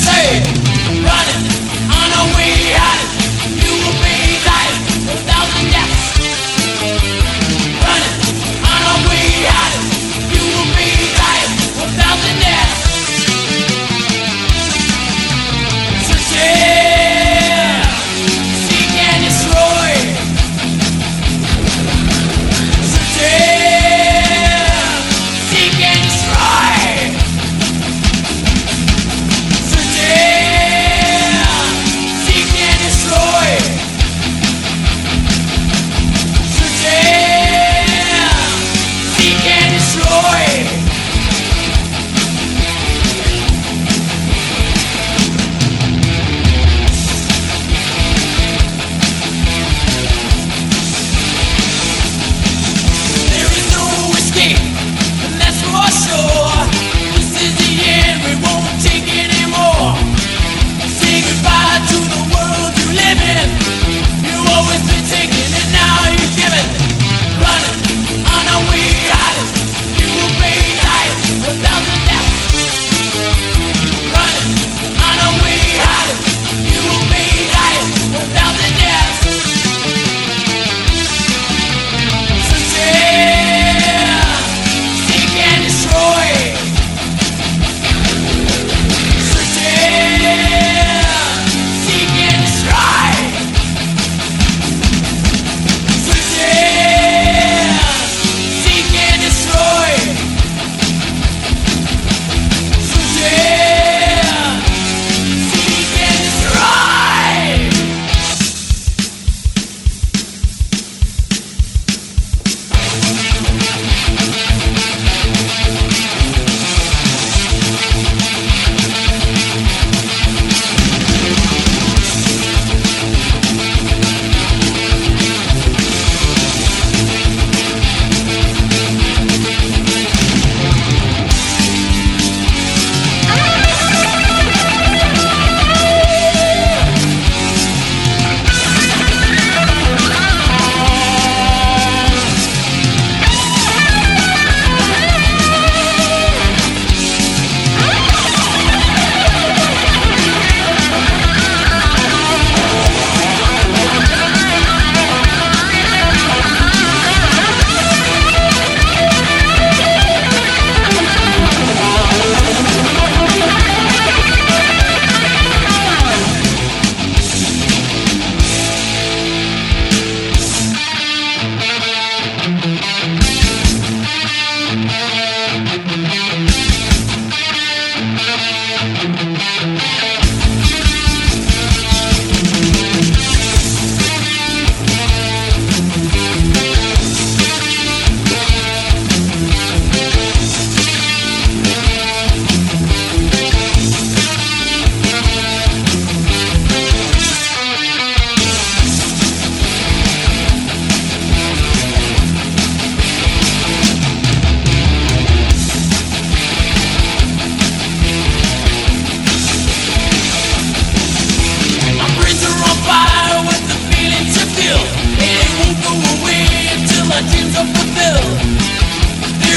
say.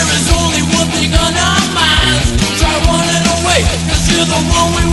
There is only one thing on our minds. Try running away, cause you're the one we